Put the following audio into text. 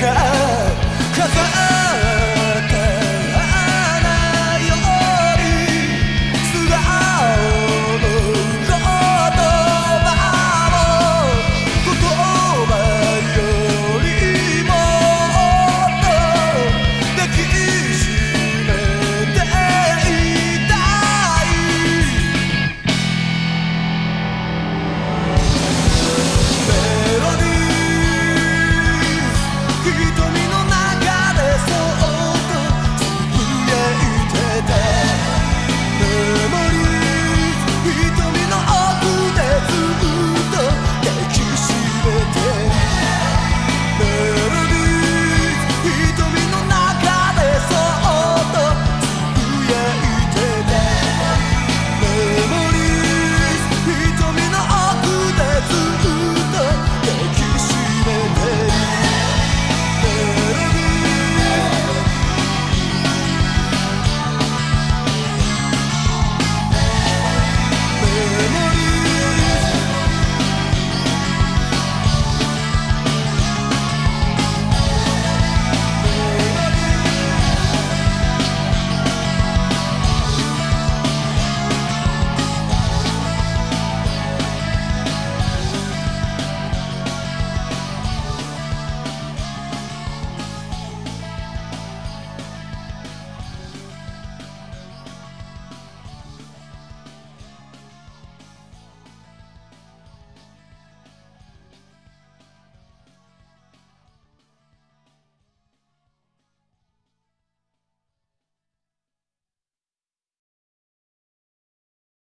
cara.